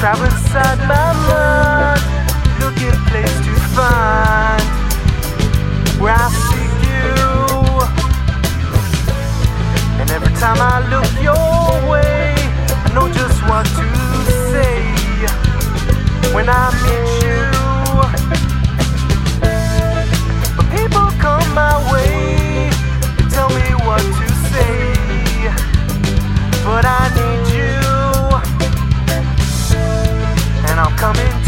travel inside my mind, looking a place to find where I coming.